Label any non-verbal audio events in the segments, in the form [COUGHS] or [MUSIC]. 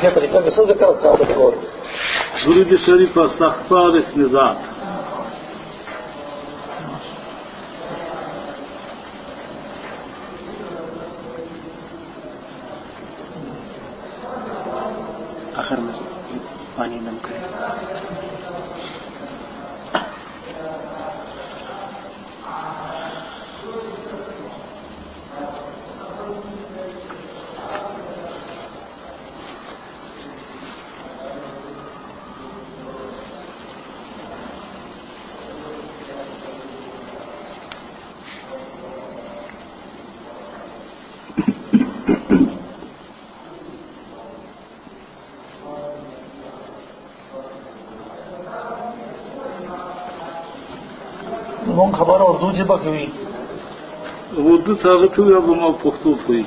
کیا طریقہ میں سب سے کرتا ہوں درود شریف پر سختار اس نظام آخر میں پانی دم کریں مونږ خبره اردو ژبه کوي اردو ثابت ہوئی اب ہم پختو ہوئی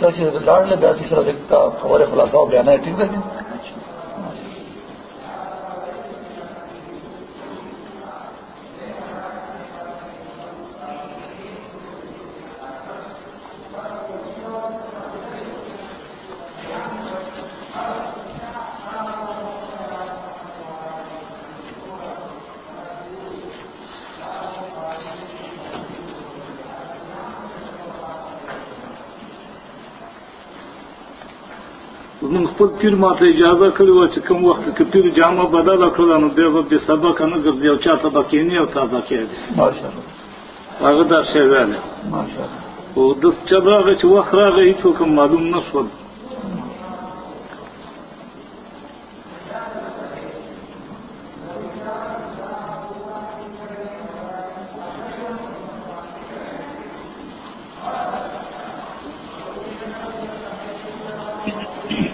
ته چې لاړ له بیا سره د خبره خلاصو بیان نه ټیک ده زمونږ خپل پیر ماته اجازه کړې وه چې کوم وخت کې پیر جامه بدله کړله نو بیا به بې سبقه نه ګرځي او چا ته به کښېني او تازه کېږي ماشاءالله. هغه دا شی ویلی ماشاءالله. خو داس چل راغی چې وخت راغی هېڅوک هم معلوم نه شول.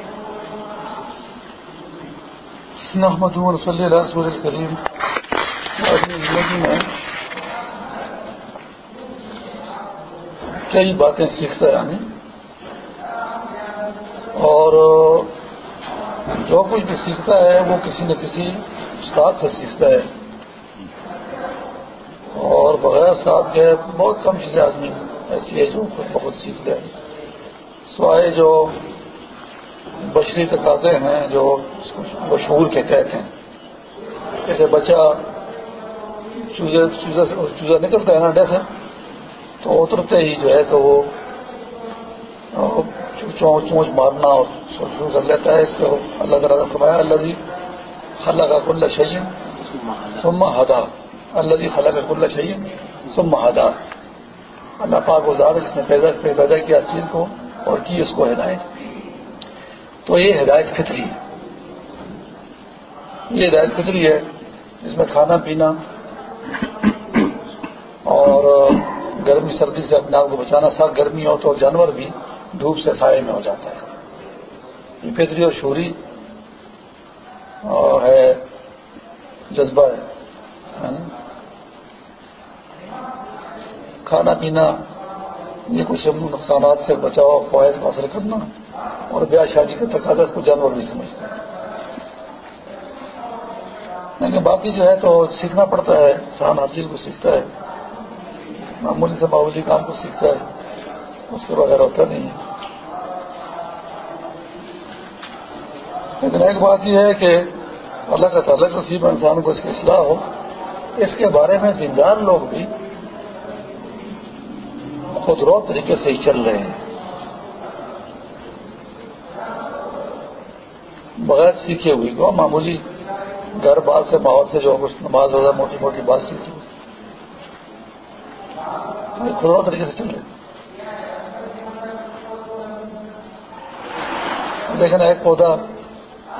[COUGHS] محمد صلی اللہ رسول الکریم اپنی زندگی میں کئی باتیں سیکھتا ہے یعنی۔ اور جو کچھ بھی سیکھتا ہے وہ کسی نہ کسی استاد سے سیکھتا ہے۔ اور بغیر استاد کے بہت کم چیزیں آدمی ایسی ہے جو خود بخود سیکھتے ہیں سوائے جو بشری تقاضے ہیں جو مشہور کے کہتے ہیں۔ جیسے بچہ چوزے چوزے سے چوزا نکلتا ہے نا ڈے تو اترتے ہی جو ہے تو وہ چونچ چونچ مارنا اور شروع کر لیتا ہے۔ اس کو اللہ تعالیٰ نے فرمایا اللہ جی خلا کا کل شعین سما ہدا۔ اللہ جی خلا کا کل شعین سما ہدا۔ اللہ پاک وزار جس نے پیدا پیدا کیا چیز کو اور کی اس کو ہدایت۔ تو یہ ہدایت فطری ہے۔ یہ ہدایت فطری ہے، جس میں کھانا، پینا اور گرمی، سردی سے اپنے آپ کو بچانا، ساتھ گرمی ہو تو جانور بھی دھوپ سے سائے میں ہو جاتا ہے۔ یہ فطری اور شوری اور ہے جذبہ ہے۔ ہاں؟ کھانا، پینا یہ کچھ نقصانات سے بچاؤ خواہش حاصل کرنا اور بیاہ شادی کا تقاضا اس کو جانور بھی سمجھتے ہیں لیکن باقی جو ہے تو سیکھنا پڑتا ہے، انسان ہر چیز کو سیکھتا ہے، معمولی سے معمولی کام کو سیکھتا ہے، اس کے بغیر ہوتا نہیں۔ ہے لیکن ایک بات یہ ہے کہ اللہ کا تعلق نصیب انسان کو اس کی اصلاح ہو۔ اس کے بارے میں دیندار لوگ بھی خود رو طریقے سے ہی چل رہے ہیں۔ بغیر سیکھے ہوئی وہ معمولی گھر بار سے ماحول سے جو کچھ نماز ہوگا موٹی موٹی بات سیکھی خدا طریقے سے چل رہے لیکن ایک پودا،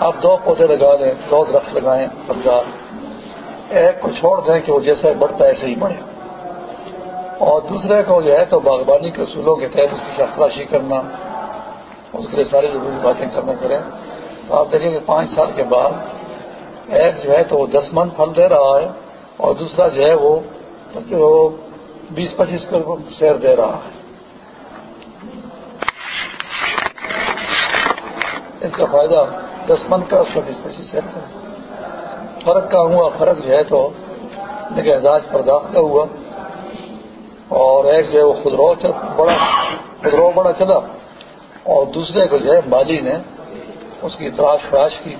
آپ دو پودے لگا دیں دو درخت لگائیں رمضان ایک کو چھوڑ دیں کہ وہ جیسا بڑھتا ہے ایسے ہی بڑھے۔ اور دوسرے کو جو ہے تو باغبانی کے اصولوں کے تحت اس کی شاخراشی کرنا، اس کے لیے ساری ضروری باتیں کرنا کریں۔ تو آپ دیکھیں کہ پانچ سال کے بعد ایک جو ہے تو وہ دس من پھل دے رہا ہے اور دوسرا جو ہے وہ بیس پچیس کروڑ شیئر دے رہا ہے۔ اس کا فائدہ دس من کا، اس کا بیس پچیس شیئر کا۔ فرق کا ہوا؟ فرق جو ہے تو لیکن اعزاز پرداخت کا ہوا۔ اور ایک جو ہے وہ خدرو بڑا خدرو بڑا چلا۔ اور دوسرے کو جو ہے مالی نے اس کی تراش فراش کی۔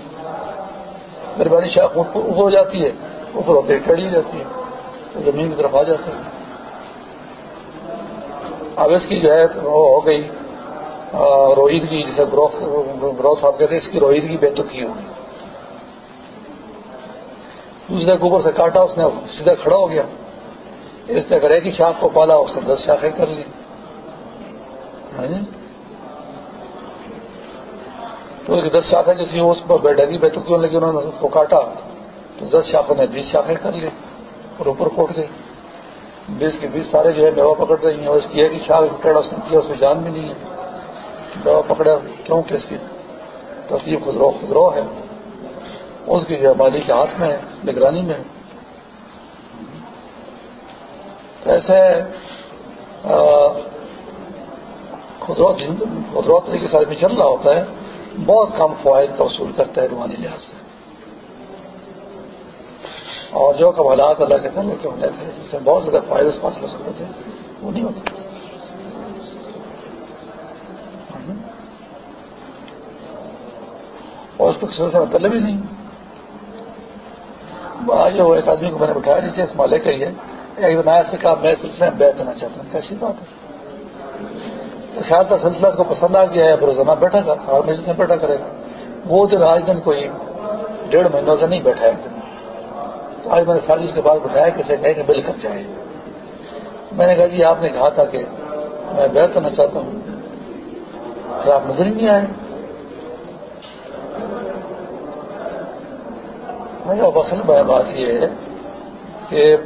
دربانی شاخ اوپر ہو جاتی ہے، اوپر ہوتے کڑی جاتی ہے۔ زمین کی طرف آ جاتے ہیں۔ اب اس کی جو ہے وہ ہو گئی روہیدگی جسے گروتھ آپ کہتے ہیں، اس کی روہیدگی بے تکی ہوگی دوسرے کے اوپر سے کاٹا اس نے، سیدھا کھڑا ہو گیا۔ اس نے کرے کہ شاخ کو پالا اس نے دس شاخیں کر لی ہاں جی؟ تو دس شاخیں جیسی اس پر بیٹھے بے تکی ہونے لگی انہوں نے اس کو کاٹا۔ تو دس شاخوں نے بیس شاخیں کر لی اور اوپر کوٹ گئی بیس کے بیس سارے جو ہے میوا پکڑ رہی ہیں اور اس کی ایک ہی شاخ ٹیڑا اس نے کیا اس میں جان بھی نہیں ہے۔ میوا پکڑا، کیوں کہ اس کی تصویر خدرو خدرو ہے۔ اس کی جو ہے مالی کے ہاتھ میں ہے، نگرانی میں ہے۔ تو ایسے خدرو طریقے سے آدمی چل رہا ہوتا ہے، بہت کم فوائد کا وصول کرتا ہے روحانی لحاظ سے۔ اور جو کمالات اللہ کے تعلق کے ہونے تھے، جس سے بہت زیادہ فائدے سے پاس ہو سکتے تھے وہ نہیں ہوتے۔ اور اس پر کا مطلب ہی نہیں۔ آج وہ ایک آدمی کو میں نے بٹھایا نیچے اس مالے کا ہی ہے۔ یعنی ایک سے کہا میں سلسلے میں بیٹھ کرنا چاہتا ہوں۔ کیسی بات ہے؟ تو خیال تھا سلسلہ کو پسند آ گیا ہے روزانہ بیٹھا تھا اور مجھے بیٹھا کرے گا۔ وہ دن آج دن کوئی ڈیڑھ مہینوں سے نہیں بیٹھا ایک دن آج میں نے سازش کے بعد بتایا کہ اسے کہیں کہ بل کر جائے۔ میں نے کہا جی آپ نے کہا تھا کہ میں بیٹھ کرنا چاہتا ہوں۔ پھر آپ نظر ہی نہیں آئے۔ اصل بات یہ ہے کہ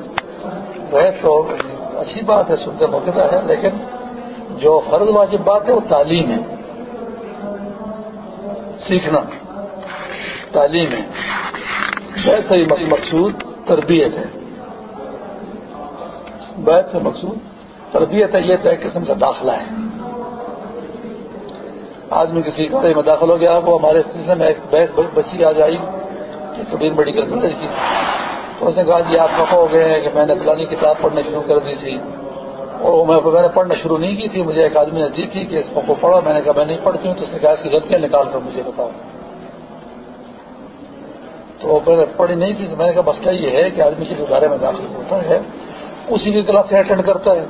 وہ تو اچھی بات ہے، سنتے موقع ہے، لیکن جو فرض واجب بات ہے، وہ تعلیم ہے۔ سیکھنا، تعلیم ہے۔ ویسے ہی مقصود تربیت ہے۔ بیت سے مقصود، تربیت ہے، یہ تو ایک قسم کا داخلہ ہے۔ آدمی کسی کالج میں داخل ہو گیا، وہ ہمارے سلسلے میں ایک بیس بچی آ جائی کبیر میڈیکل کالج کی۔ اس نے کہا جی آپ کہا ہو گئے ہیں کہ میں نے فلانی کتاب پڑھنا شروع کر دی تھی۔ اور میں نے پڑھنا شروع نہیں کی تھی، مجھے ایک آدمی نے جی دی تھی کہ اس کو پڑھا میں نے کہا میں نہیں پڑھتی ہوں، تو اس نے کہا اس کی غلطیاں نکال کر مجھے بتاؤ۔ تو میں نے پڑھی نہیں تھی میں نے کہا مسئلہ یہ ہے کہ آدمی جس ادارے میں داخل ہوتا ہے، اسی کی کلاس اٹینڈ کرتا ہے،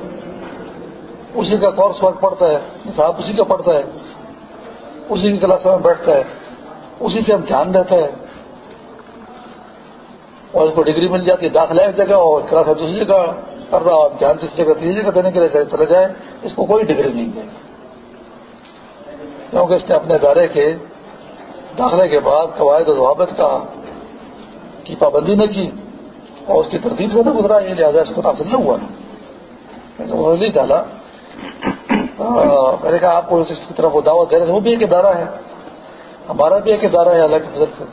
اسی کا کورس ورک پڑھتا ہے صاحب اسی کا پڑھتا ہے، اسی کی کلاس میں بیٹھتا ہے، اسی سے ہم دھیان دیتا ہے۔ اور اس کو ڈگری مل جاتی ہے داخلہ ایک جگہ اور کلاس دوسری جگہ کر رہا اور دھیان کسی جگہ تیسری جگہ دینے کے لیے چلے جائے، اس کو کوئی ڈگری نہیں دے کیونکہ اس نے اپنے ادارے کے داخلے کے بعد قواعد و ضوابط کا کی پابندی نہ کی اور اس کی ترتیب سے نہ گزرا، یہ لہٰذا اس کو حاصل نہ ہوا۔ نہیں ڈالا میں نے کہا آپ کو اس کی طرف وہ دعوت دے رہے وہ بھی ایک ادارہ ہے۔ ہمارا بھی ایک ادارہ ہے، اللہ کی فضل سے۔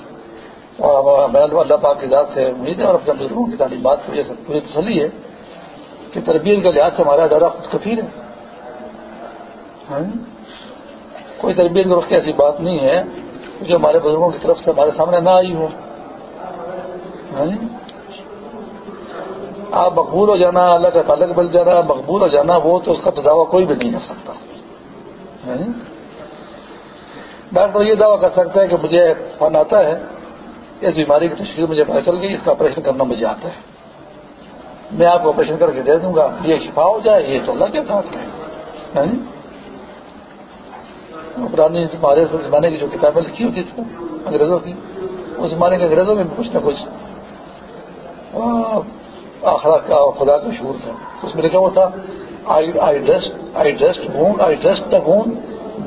اور اللہ پاک کی ذات سے امید ہے اور اپنے بزرگوں کی تعلیمات کی وجہ سے پوری تسلی ہے کہ تربیت کے لحاظ سے ہمارا ادارہ خود کفیر ہے۔ ہاں؟ کوئی تربیت کی ایسی بات نہیں ہے جو ہمارے بزرگوں کی طرف سے ہمارے سامنے نہ آئی ہو۔ ہاں؟ آپ مقبول ہو جانا، اللہ کا تعلق بل جانا، مقبول ہو جانا، وہ تو اس کا تو دعویٰ کوئی بھی نہیں کر سکتا۔ ہاں؟ ڈاکٹر یہ دعویٰ کر سکتا ہے کہ مجھے فن آتا ہے۔ اس بیماری کی تشکیل مجھے پتہ چل گئی، اس کا آپریشن کرنا مجھے آتا ہے۔ میں آپ کو آپریشن کر کے دے دوں گا، یہ شفا ہو جائے، یہ تو اللہ کے ساتھ ہے۔ ہاں جی؟ پرانی ہمارے زمانے کی جو کتابیں لکھی ہوتی تھی انگریزوں کی، اس زمانے کے انگریزوں میں کچھ نہ کچھ۔ آخرا کا خدا کا شور تھا۔ تو اس میں لکھا ہوا تھا I dust the gone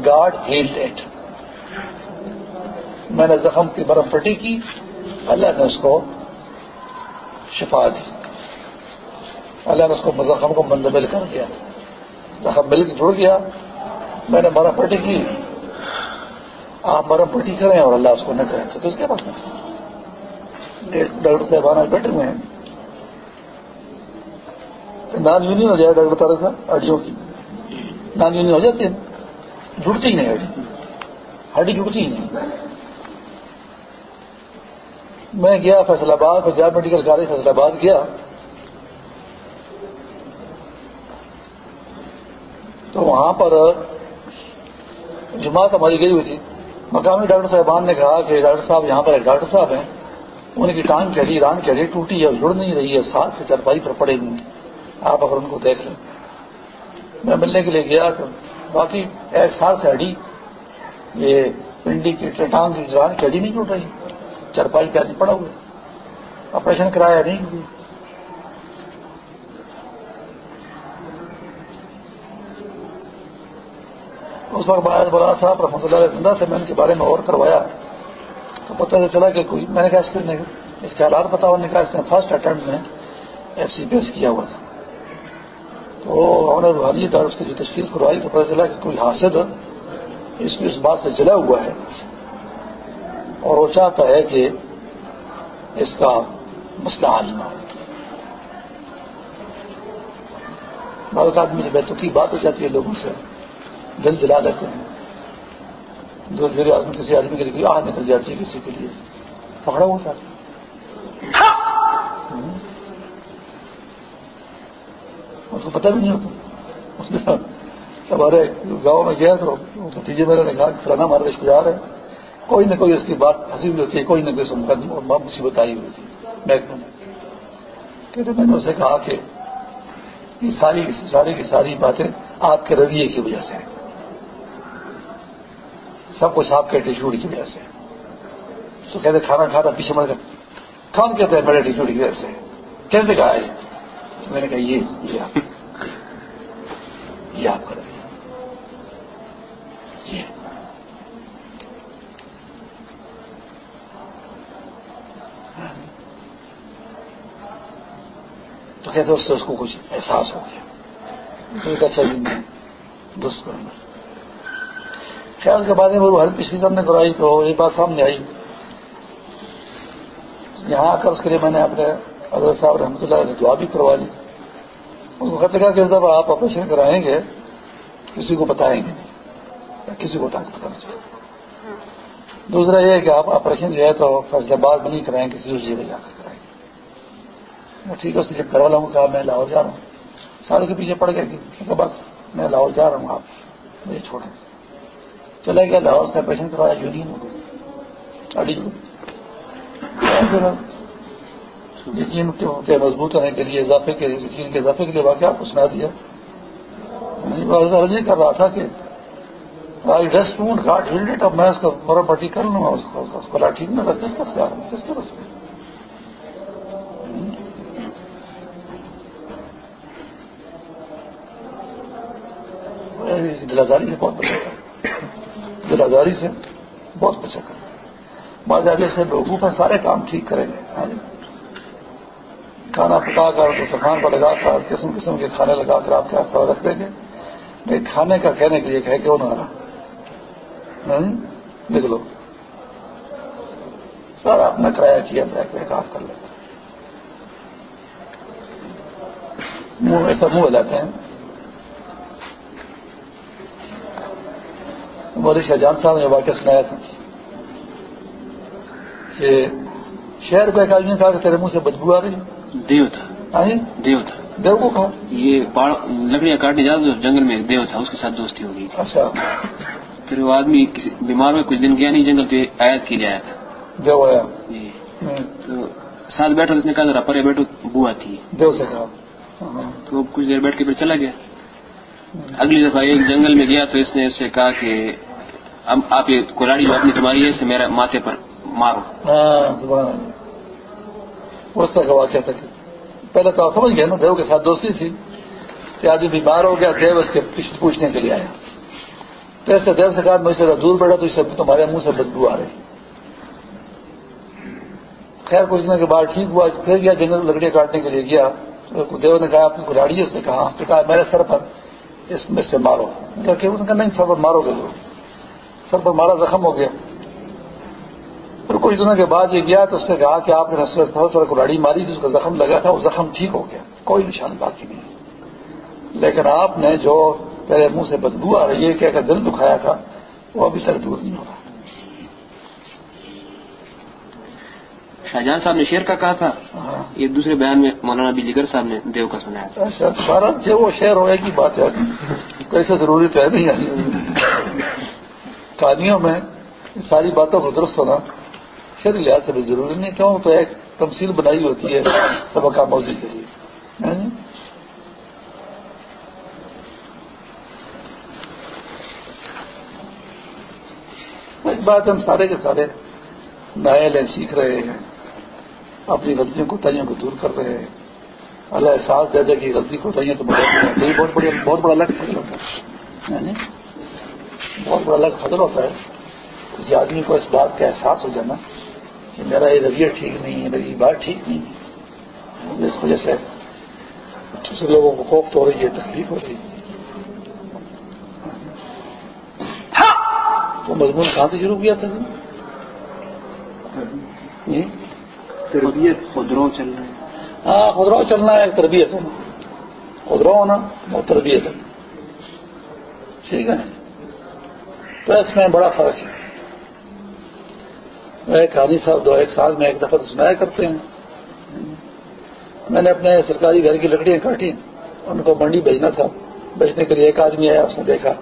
God held at میں نے زخم کی برف پٹی کی، اللہ نے اس کو شفا دی۔ اللہ نے اس کو زخم کو مندمل کر دیا۔ زخم مل کے جڑ گیا۔ میں نے برف پٹی کی۔ آپ برف پٹی کریں اور اللہ اس کو نہ کریں۔ تو اس کے پاس ڈاکٹر صاحب بیٹھے ہوئے ہیں۔ نان یونین ہو جائے ڈاکٹر طرح سے ہڈیوں کی۔ نان یونین ہو جاتی ہے۔ جڑتی ہی نہیں ہڈی۔ ہڈی جڑتی ہی نہیں۔ میں گیا فیصلہ آباد، پنجاب میڈیکل کالج فیصلہ آباد گیا۔ تو وہاں پر جماعت ہماری گئی ہوئی تھی۔ مقامی ڈاکٹر صاحبان نے کہا کہ ڈاکٹر صاحب یہاں پر ایک ڈاکٹر صاحب ہیں۔ ان کی ٹانگ چڑھی ران چڑھی، ٹوٹی ہے جڑ نہیں رہی ہے۔ ساتھ سے چرپائی پر پڑے ہوئے آپ اگر ان کو دیکھ لیں۔ میں ملنے کے لیے گیا تو باقی ایک سال سے ہڈی، یہ پنڈی کی ٹانگ کی ران چڑھی نہیں ٹوٹ رہی۔ چرپائی پہ نہیں پڑا ہوا آپریشن کرایا نہیں۔ اس وقت باہر بولا صاحب رحمۃ اللہ زندہ سے میں ان کے بارے میں اور کروایا۔ تو پتہ چلا کہ کوئی میں نے کہا اس نے اس کے حالات پتا نے کہا اس نے فرسٹ اٹمپٹ میں ایف سی بیس کیا ہوا تھا۔ تو انہوں نے روحانی دار اس کی جو تشخیص کروائی تو پتہ چلا کہ کوئی حاصل اس کو اس بات سے جلا ہوا ہے۔ اور وہ چاہتا ہے کہ اس کا مسئلہ حل نہ ہو۔ بہت آدمی سے بیتوکی بات ہو جاتی ہے لوگوں سے دل جلا لیتے ہیں۔ دو دیر آدمی کسی آدمی کے لیے آہ نکل جاتی ہے کسی کے لیے۔ پکڑا ہوا تھا۔ اس کو پتہ بھی نہیں ہوتا۔ اس نے ہمارے گاؤں میں گیا تو نتیجے میں نے کہا کہ فلانا ہمارے رشتے دار ہے۔ کوئی نہ کوئی اس کی بات پھنسی ہوئی ہوتی ہے، کوئی نہ کوئی مصیبت آئی ہوئی تھی محکمے میں کہتے میں نے اسے کہا کہ یہ ساری ساری کی ساری باتیں آپ کے رویے کی وجہ سے سب کچھ آپ کے ایٹیچیوڈ کی وجہ سے تو کہتے کھانا کھانا پیچھے مر کر کون کہتے ہیں میرے ایٹیچیوڈ کی وجہ سے؟ کیسے کہا ہے؟ میں نے کہا، یہ یہ آپ کا رویہ یہ تو کہتے اس سے اس کو کچھ احساس ہو گیا۔ اچھا جی میں درست کروں گا خیال کے بارے میں وہ ہیلتھ پچھلی سب نے کرائی تو یہ بات سامنے آئی۔ یہاں آ کر اس کے لیے میں نے اپنے حضرت صاحب رحمۃ اللہ نے دعا بھی کروا لی۔ اس کو کہتے کہ جب آپ آپریشن کرائیں گے، کسی کو بتائیں گے، یا کسی کو تاکہ پتہ چاہیے دوسرا یہ ہے کہ آپ آپریشن جو ہے تو فیصلہ باد میں نہیں کرائیں، کسی دوسری جگہ جا کر۔ کرائیں گے ٹھیک ہے، اس نے جب کروا لاؤں کہا، میں لاہور جا رہا ہوں۔ سارے کے پیچھے پڑ گئے کہ بس، میں لاہور جا رہا ہوں، آپ مجھے چھوڑیں۔ چلا گیا لاہور سے آپریشن کروایا، یونین یقین کے مضبوط ہونے کے لیے، اضافے کے، یقین کے اضافے کے لیے واقعہ آپ کو سنا دیا۔ عرضی کر رہا تھا کہ I dust don't got held اب میں اس کو پراپرٹی کر لوں گا اس کو ٹھیک نہ تھا کس طرح کس طرح سے۔ دلازاری سے بہت بچا کر دلازاری سے بہت بچا کر بعض سے لوگوں پر سارے کام ٹھیک کریں گے۔ ہاں جی۔ کھانا پکا کر دسترخوان پر لگا کر، قسم قسم کے کھانے لگا کر آپ کے ہاتھ رکھ دیں گے۔ نہیں، کھانے کا کہنے کے لیے کہہ کیوں نہ رہا۔ ہاں جی۔ لکھ لو۔ سارا اپنا کرایہ کیا بیک بیک آپ کر لیں منہ ایسا منہ لاتے ہیں۔ مودی شاہ جان صاحب نے واقعہ سنایا تھا۔ کہ شہر کو ایک آدمی کہا کہ تیرے منہ سے بدبو آ رہی دیو تھا۔ ہاں جی؟ دیو تھا۔ دیو کو کہا۔ یہ لکڑیاں کاٹنے تھا جنگل میں ایک دیو تھا اس کے ساتھ دوستی ہو گئی اچھا۔ پھر وہ آدمی بیمار میں کچھ دن گیا نہیں جنگل تو آیت کے لیے آیا تھا۔ دیو آیا۔ جی۔ ہوں، تو ساتھ بیٹھا اس نے کہا ذرا پرے بیٹھو بو آتی ہے دیو سے کہا۔ ہاں، تو کچھ دیر بیٹھ کے پھر چلا گیا۔ اگلی دفعہ ایک جنگل میں گیا تو اس نے اس سے کہا کہ اب آپ یہ کولاڑی جو اپنی تمہاری ہے اسے میرے ماتھے پر مارو۔ ہاں، اس طرح کا واقعہ تھا پہلے تو آپ سمجھ گئے نا دیو کے ساتھ دوستی تھی۔ کہ آدمی بیمار ہو گیا، دیو اس کے پیچھے پوچھنے کے لیے آیا۔ تو ایسے دیو سے کہا میں سے دور بیٹھا تو اس سے تمہارے منہ سے بدبو آ رہی۔ خیر، کچھ دنوں کے بعد ٹھیک ہوا، پھر گیا جنگل لکڑیاں کاٹنے کے لیے گیا۔ تو دیو نے کہا آپ کی کلاڑی ہے اس نے کہا کہا میرے سر پر اس میں سے مارو۔ نے کہا کہ نہیں، سر پر مارو گے لوگ سر پر مارا زخم ہو گیا۔ پھر کچھ دنوں کے بعد یہ گیا تو اس نے کہا کہ آپ نے نسل بہت سارا کلاڑی ماری اس کا زخم لگا تھا وہ زخم ٹھیک ہو گیا کوئی نشان باقی نہیں۔ لیکن آپ نے جو تیرے منہ سے بدبو آ رہی ہے کہہ کر دل دکھایا تھا وہ ابھی تک دور نہیں ہو رہا۔ شاہجہاں صاحب نے شیر کا کہا تھا۔ ہاں۔ یہ دوسرے بیان میں مولانا بی جگر صاحب نے دیو کا سنایا تھا۔ اچھا سارا جو وہ شہر ہوئے کی بات ہے۔ کیسے ضروری تو ہے نہیں۔ کہانیوں میں ان ساری باتوں کو درست ہونا شہری لحاظ سے بھی ضروری نہیں کیوں؟ تو ایک تمثیل بنائی ہوتی ہے سبق کا موضوع کے لیے۔ ہاں جی؟ ایک بات ہم سارے کے سارے نائل ہیں سیکھ رہے ہیں، اپنی غلطیوں کو تائیوں کو دور کر رہے ہیں۔ اللہ احساس دے دے کہ غلطی کو تائیوں تو بہت بڑی، بہت بڑا الگ ہوتا ہے ہاں جی؟ بہت بڑا الگ فضل ہوتا ہے کسی آدمی کو اس بات کا احساس ہو جانا کہ میرا یہ رویہ ٹھیک نہیں ہے میری بات ٹھیک نہیں ہے۔ اس وجہ سے دوسرے لوگوں کو کوفت ہو رہی ہے تکلیف ہو رہی ہے۔ وہ مضمون کہاں سے شروع کیا تھا جی؟ تربیت خدرو چل رہے ہیں ہاں خدرو چلنا ایک تربیت ہے خدرو ہونا وہ تربیت ہے۔ ٹھیک ہے۔ تو اس میں بڑا فرق ہے۔ ایک حاجی صاحب دو ایک سال میں ایک دفعہ تو سنایا کرتے ہیں۔ میں نے اپنے سرکاری گھر کی لکڑیاں کاٹی ان کو منڈی بھیجنا تھا۔ بیچنے کے لیے ایک آدمی آیا، اس نے دیکھا۔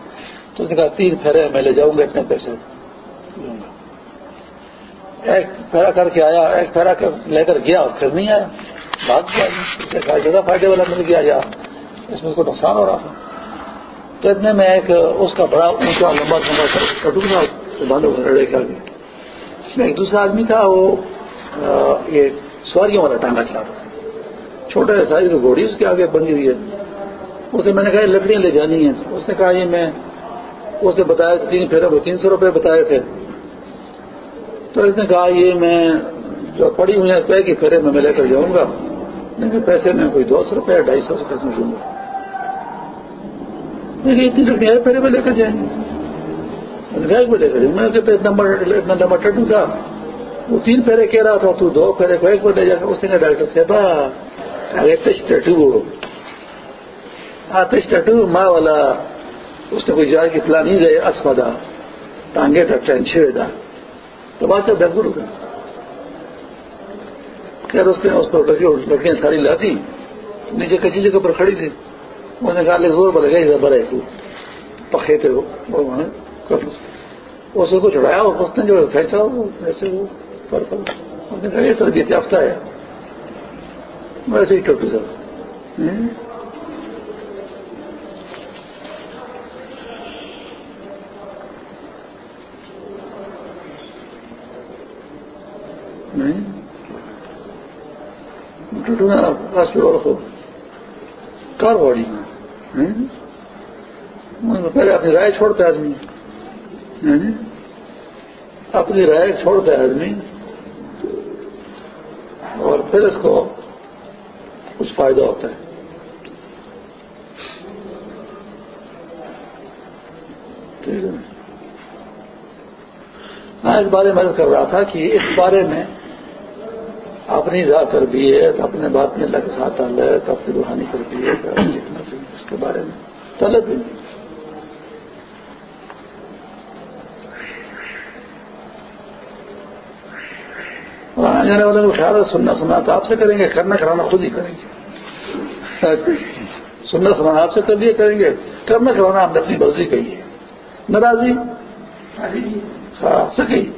تو اس نے کہا، تین پھیرے میں لے جاؤں گا اتنے پیسے۔ لوں گا ایک پھیرا کر کے آیا، ایک پھیرا لے کر گیا اور پھر نہیں آیا۔ بات کیا زیادہ فائدے والا مل گیا یا اس میں کوئی نقصان ہو رہا تھا؟ تو اتنے میں ایک اس کا بڑا اونچا لمبا لمبا کٹو بند ہو رڑے کے آگے میں ایک دوسرا آدمی تھا، وہ یہ سواریوں والا ٹانگا چلاتا تھا۔ چھوٹا سائز کی گھوڑی اس کے آگے بنی ہوئی ہے۔ اسے میں نے کہا لکڑیاں لے جانی ہیں۔ اس نے کہا، یہ میں، اس نے بتایا تین پھیرے کو تین سو روپے بتائے تھے۔ تو اس نے کہا، یہ میں جو پڑی ہوئی ہے کہ پھیرے میں میں لے کر جاؤں گا۔ لیکن پیسے میں کوئی دو سو روپے، ڈھائی سو روپے میں لوں گا اتنی لکڑیاں پھیرے میں لے کر جائیں گے لے کر جائیں میں اتنا لمبا ٹٹو تھا وہ تین پھیرے کہہ رہا تھا تو دو پھیرے کو ایک بار لے جا کر اس نے ڈاکٹر صاحب ٹٹو آتش ٹٹو ماں والا اس نے کوئی جائے کہ پلان نہیں گئے اسپدا ٹانگے تھا ٹرین چھوڑے تھا تو بات سے بہتر ہو گیا خیر اس نے اس پر لڑکیاں ساری لا دی نیچے کچی جگہ پر کھڑی تھی انہوں نے کہا لے زور پر لگا برے تو پکے تھے وہ اس کو چڑھایا اس نے جو کھینچا ویسے وہ اس نے کہا یہ تربیت یافتہ ہے ویسے ہی ٹوٹو سر ٹوٹو تھا کار باڑی میں یعنی؟ پہلے اپنی رائے چھوڑتا ہے آدمی۔ یعنی؟ اپنی رائے چھوڑتا ہے آدمی۔ اور پھر اس کو کچھ فائدہ ہوتا ہے۔ ٹھیک ہے۔ میں اس بارے میں کر رہا تھا کہ اس بارے میں اپنی ذات تربیت اپنے بات میں لگ ساتھ الگ اپنی روحانی تربیت سیکھنا چاہیے اس کے بارے میں۔ طلب بھی جانے والے کو خیال سننا سننا تو آپ سے کریں گے کرنا کرانا خود ہی کریں گے۔ سننا سنانا آپ سے کر لیے کریں گے کرنا کرانا ہم نے اپنی مرضی کہی ہے۔ ناراضی؟ ہاں سکی۔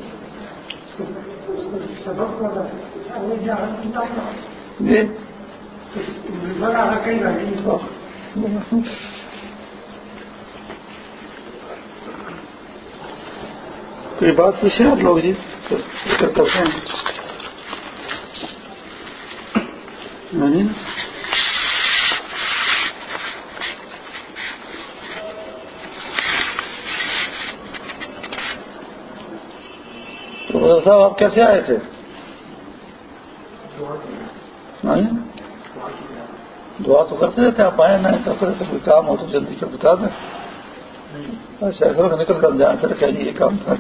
جی کوئی بات پوچھیں آپ لوگ جی کرتے ہیں یعنی؟ صاحب آپ کیسے آئے تھے؟ دعا تو کرتے رہتے آپ آئے نہ کرتے رہتے کوئی کام ہو تو جلدی سے بتا دیں۔ اچھا ایسا نکل کر جائیں پھر کہیں یہ کام تھا۔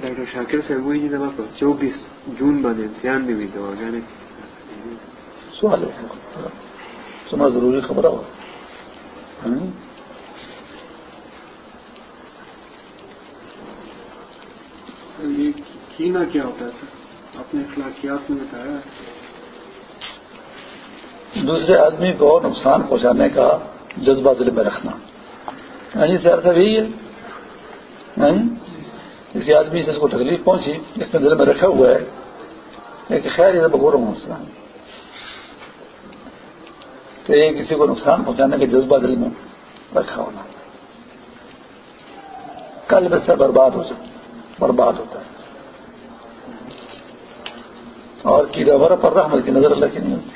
ڈاکٹر شاکر صاحب وہی جی دفعہ چوبیس جون بعد امتحان بھی ہوئی دوا جانے سوال سنا ضروری خبر ہو سر یہ کیا ہوتا ہے سر؟ آپ نے اخلاقیات میں بتایا دوسرے آدمی کو نقصان پہنچانے کا جذبہ دل میں رکھنا۔ ہاں جی سر صاحب یہی ہے؟ کسی آدمی سے اس کو تکلیف پہنچی اس نے دل میں رکھا ہوا ہے لیکن خیر یہ بغور ہوں تو یہ کسی کو نقصان پہنچانے کا جذبہ دل میں رکھا ہونا۔ کل بس سے برباد ہو جائے، برباد ہوتا ہے۔ اور کیڑا بھر پر رحمت کی نظر اللہ کی نہیں ہوتی۔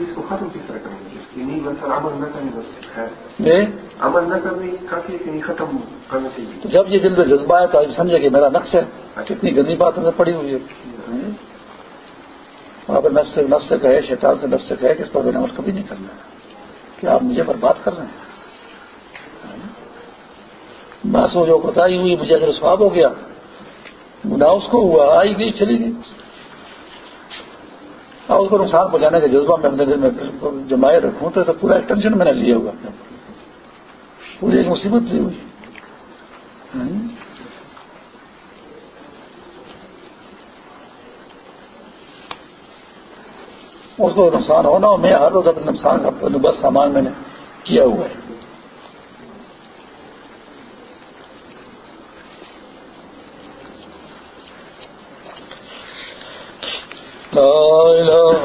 اس کو ختم کس طرح کریں گے؟ نہیں بس عمل نہ کریں بس؟ عمل نہ کرنے کافی کہ ختم کرنا چاہیے جب یہ دل میں جذبہ ہے تو آج سمجھے کہ میرا نقص ہے۔ کتنی گندی بات اندر پڑی ہوئی ہے۔ وہاں پر نفس سے نفس سے کہے شیطان سے نفس سے کہے کہ اس پر میں نے عمل کبھی نہیں کرنا۔ ہے کہ آپ مجھے پر بات کر رہے ہیں؟ بس وہ جو بتائی ہوئی مجھے اگر سواب ہو گیا گناہ اس کو ہوا، آئی گئی، چلی گئی۔ اور اس کو نقصان پہنچانے کا جذبہ میں اپنے دل میں جمائے رکھوں تو پورا ایک ٹینشن میں نے لیا ہوگا پوری ایک مصیبت لی ہوئی۔ ہاں۔ اس کو نقصان ہونا اور میں ہر روز اپنے نقصان کا بندوبست سامان میں نے کیا ہوا ہے۔ لا إله